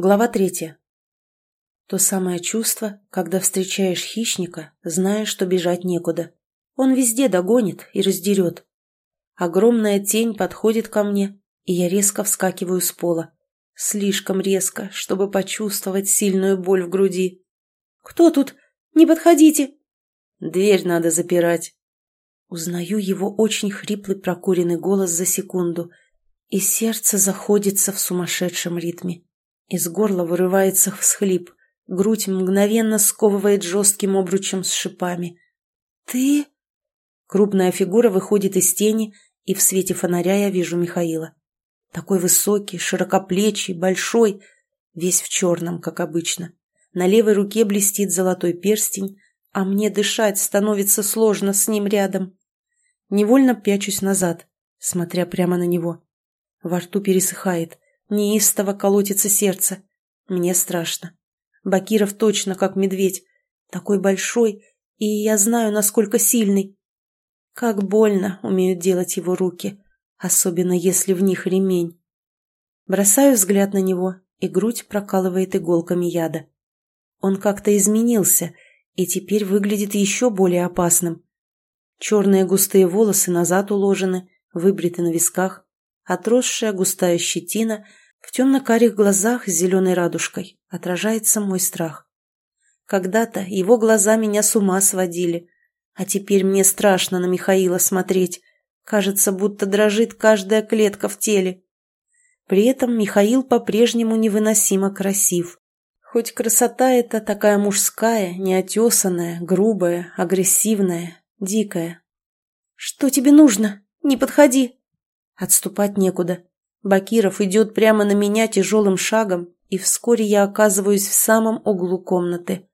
Глава третья. То самое чувство, когда встречаешь хищника, зная, что бежать некуда. Он везде догонит и раздерет. Огромная тень подходит ко мне, и я резко вскакиваю с пола. Слишком резко, чтобы почувствовать сильную боль в груди. «Кто тут? Не подходите!» «Дверь надо запирать». Узнаю его очень хриплый прокуренный голос за секунду, и сердце заходится в сумасшедшем ритме. Из горла вырывается всхлип. Грудь мгновенно сковывает жестким обручем с шипами. «Ты?» Крупная фигура выходит из тени, и в свете фонаря я вижу Михаила. Такой высокий, широкоплечий, большой, весь в черном, как обычно. На левой руке блестит золотой перстень, а мне дышать становится сложно с ним рядом. Невольно пячусь назад, смотря прямо на него. Во рту пересыхает, Неистово колотится сердце. Мне страшно. Бакиров точно как медведь. Такой большой, и я знаю, насколько сильный. Как больно умеют делать его руки, особенно если в них ремень. Бросаю взгляд на него, и грудь прокалывает иголками яда. Он как-то изменился и теперь выглядит еще более опасным. Черные густые волосы назад уложены, выбриты на висках, отросшая густая щетина, в темно-карих глазах с зеленой радужкой отражается мой страх. Когда-то его глаза меня с ума сводили, а теперь мне страшно на Михаила смотреть. Кажется, будто дрожит каждая клетка в теле. При этом Михаил по-прежнему невыносимо красив. Хоть красота эта такая мужская, неотесанная, грубая, агрессивная, дикая. «Что тебе нужно? Не подходи!» Отступать некуда. Бакиров идет прямо на меня тяжелым шагом, и вскоре я оказываюсь в самом углу комнаты.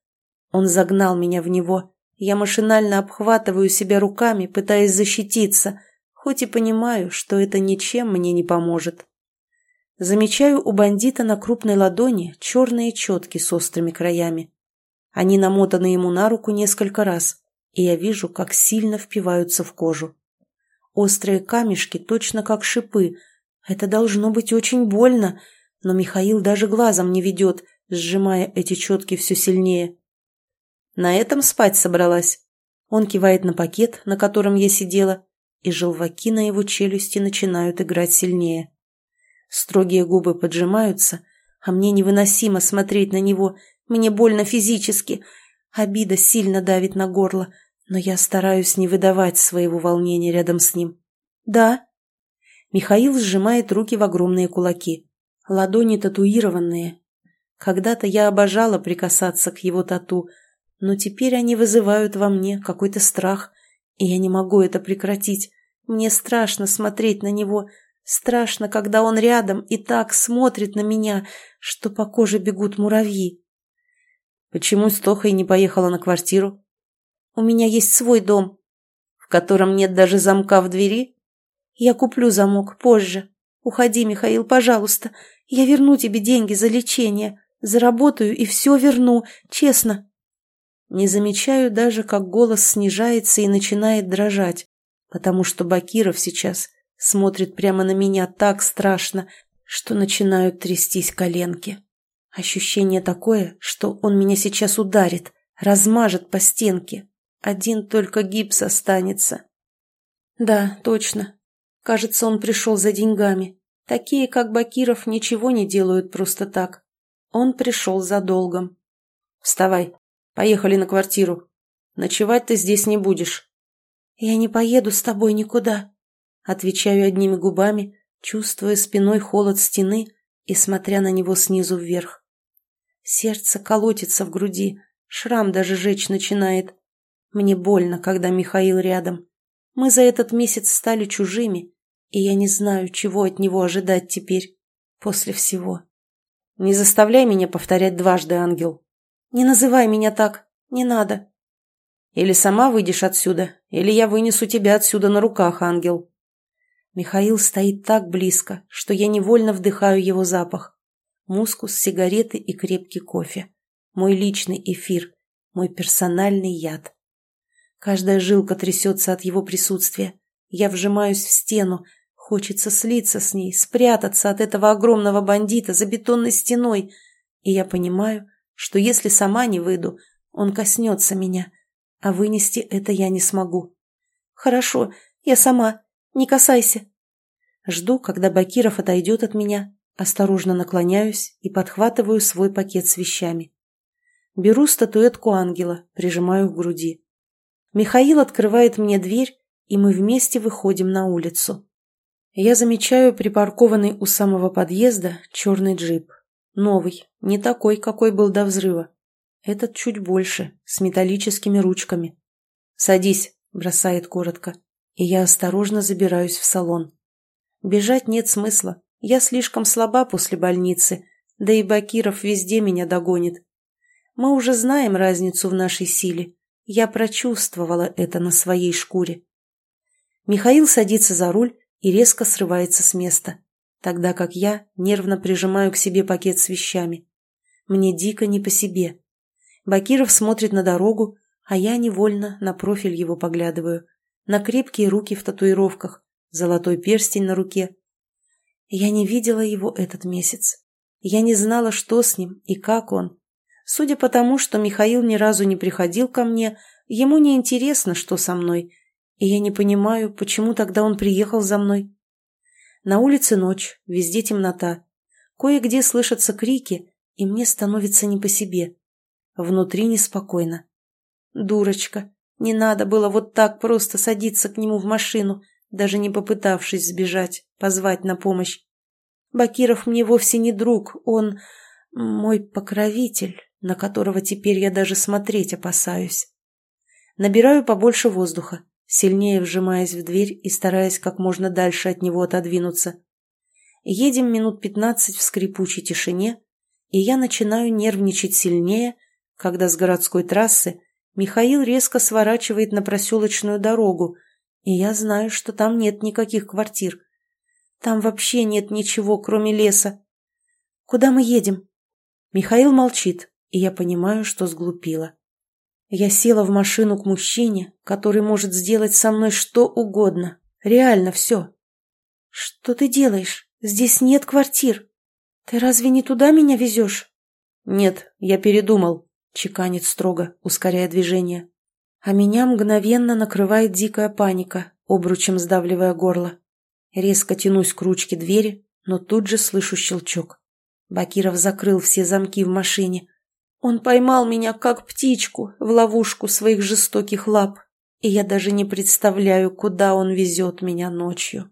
Он загнал меня в него. Я машинально обхватываю себя руками, пытаясь защититься, хоть и понимаю, что это ничем мне не поможет. Замечаю у бандита на крупной ладони черные четки с острыми краями. Они намотаны ему на руку несколько раз, и я вижу, как сильно впиваются в кожу. Острые камешки, точно как шипы. Это должно быть очень больно, но Михаил даже глазом не ведет, сжимая эти четки все сильнее. На этом спать собралась. Он кивает на пакет, на котором я сидела, и желваки на его челюсти начинают играть сильнее. Строгие губы поджимаются, а мне невыносимо смотреть на него, мне больно физически. Обида сильно давит на горло, но я стараюсь не выдавать своего волнения рядом с ним. «Да». Михаил сжимает руки в огромные кулаки. Ладони татуированные. Когда-то я обожала прикасаться к его тату, но теперь они вызывают во мне какой-то страх, и я не могу это прекратить. Мне страшно смотреть на него, страшно, когда он рядом и так смотрит на меня, что по коже бегут муравьи. Почему с Тохой не поехала на квартиру? У меня есть свой дом, в котором нет даже замка в двери. Я куплю замок позже. Уходи, Михаил, пожалуйста. Я верну тебе деньги за лечение. Заработаю и все верну, честно. Не замечаю даже, как голос снижается и начинает дрожать, потому что Бакиров сейчас смотрит прямо на меня так страшно, что начинают трястись коленки. Ощущение такое, что он меня сейчас ударит, размажет по стенке, один только гипс останется. Да, точно. Кажется, он пришел за деньгами. Такие, как Бакиров, ничего не делают просто так. Он пришел за долгом. Вставай. Поехали на квартиру. Ночевать ты здесь не будешь. Я не поеду с тобой никуда. Отвечаю одними губами, чувствуя спиной холод стены и смотря на него снизу вверх. Сердце колотится в груди, шрам даже жечь начинает. Мне больно, когда Михаил рядом. Мы за этот месяц стали чужими, и я не знаю, чего от него ожидать теперь, после всего. Не заставляй меня повторять дважды, ангел. Не называй меня так, не надо. Или сама выйдешь отсюда, или я вынесу тебя отсюда на руках, ангел. Михаил стоит так близко, что я невольно вдыхаю его запах. Мускус, сигареты и крепкий кофе. Мой личный эфир, мой персональный яд. Каждая жилка трясется от его присутствия. Я вжимаюсь в стену. Хочется слиться с ней, спрятаться от этого огромного бандита за бетонной стеной. И я понимаю, что если сама не выйду, он коснется меня, а вынести это я не смогу. Хорошо, я сама, не касайся. Жду, когда Бакиров отойдет от меня, осторожно наклоняюсь и подхватываю свой пакет с вещами. Беру статуэтку ангела, прижимаю к груди. Михаил открывает мне дверь, и мы вместе выходим на улицу. Я замечаю припаркованный у самого подъезда черный джип. Новый, не такой, какой был до взрыва. Этот чуть больше, с металлическими ручками. «Садись», — бросает коротко, и я осторожно забираюсь в салон. Бежать нет смысла, я слишком слаба после больницы, да и Бакиров везде меня догонит. Мы уже знаем разницу в нашей силе. Я прочувствовала это на своей шкуре. Михаил садится за руль и резко срывается с места, тогда как я нервно прижимаю к себе пакет с вещами. Мне дико не по себе. Бакиров смотрит на дорогу, а я невольно на профиль его поглядываю, на крепкие руки в татуировках, золотой перстень на руке. Я не видела его этот месяц. Я не знала, что с ним и как он. Судя по тому, что Михаил ни разу не приходил ко мне, ему не интересно, что со мной, и я не понимаю, почему тогда он приехал за мной. На улице ночь, везде темнота. Кое-где слышатся крики, и мне становится не по себе. Внутри неспокойно. Дурочка, не надо было вот так просто садиться к нему в машину, даже не попытавшись сбежать, позвать на помощь. Бакиров мне вовсе не друг, он мой покровитель на которого теперь я даже смотреть опасаюсь. Набираю побольше воздуха, сильнее вжимаясь в дверь и стараясь как можно дальше от него отодвинуться. Едем минут пятнадцать в скрипучей тишине, и я начинаю нервничать сильнее, когда с городской трассы Михаил резко сворачивает на проселочную дорогу, и я знаю, что там нет никаких квартир. Там вообще нет ничего, кроме леса. Куда мы едем? Михаил молчит, и я понимаю, что сглупила. Я села в машину к мужчине, который может сделать со мной что угодно. Реально все. Что ты делаешь? Здесь нет квартир. Ты разве не туда меня везешь? Нет, я передумал, чеканит строго, ускоряя движение. А меня мгновенно накрывает дикая паника, обручем сдавливая горло. Резко тянусь к ручке двери, но тут же слышу щелчок. Бакиров закрыл все замки в машине, он поймал меня, как птичку, в ловушку своих жестоких лап, и я даже не представляю, куда он везет меня ночью.